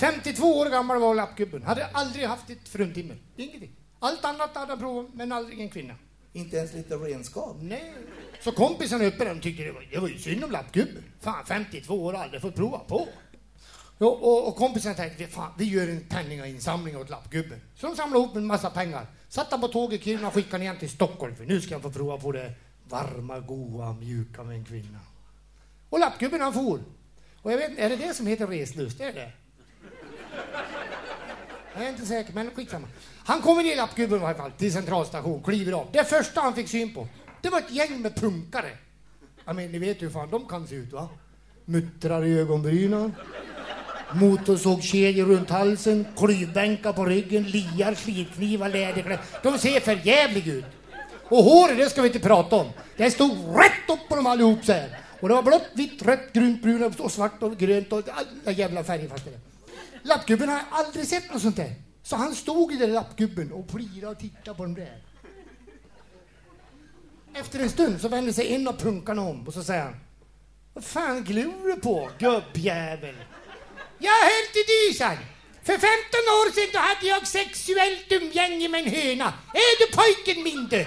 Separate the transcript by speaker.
Speaker 1: 52 år gammal var lappgubben. Hade aldrig haft ett fruntimmer. Ingenting. Allt annat hade han provat, men aldrig en kvinna.
Speaker 2: Inte ens lite renskap?
Speaker 1: Nej. Så kompisen uppe där tyckte det var, det var ju synd om lappgubben. Fan, 52 år och aldrig fått prova på. Och, och, och kompisen tänkte, fan, vi gör en penninginsamling åt lappgubben. Så de samlade ihop en massa pengar. Satt han på tåget i Kiruna och skickade igen till Stockholm, för nu ska jag få prova på det varma, goa, mjuka med en kvinna. Och lappgubben han for. Och jag vet är det det som heter reslust? Är det? Jag är inte säker, men skitsamma. Han kommer ner lappgubben i alla fall till centralstation, kliver av. Det första han fick syn på, det var ett gäng med punkare. Ja, men ni vet ju hur fan de kan se ut va? Muttrar i ögonbrynen, motorsågskedjor runt halsen, klyvbänkar på ryggen, liar, slitknivar, läderkläder. De ser för jävligt ut. Och håret, det ska vi inte prata om. Det stod rätt upp på dem allihop så här. Och det var blått, vitt, rött, grunt, brunt och svart och grönt och alla jävla färger fast det. Lappgubben har aldrig sett något sånt där. Så han stod i den lappgubben och plirade och tittade på dem där. Efter en stund så vände sig en av punkarna om och så säger han Vad fan glor du på, gubbjävel? Jag höll till dysan. För 15 år sedan då hade jag sexuellt umgänge med en höna. Är du pojken min du?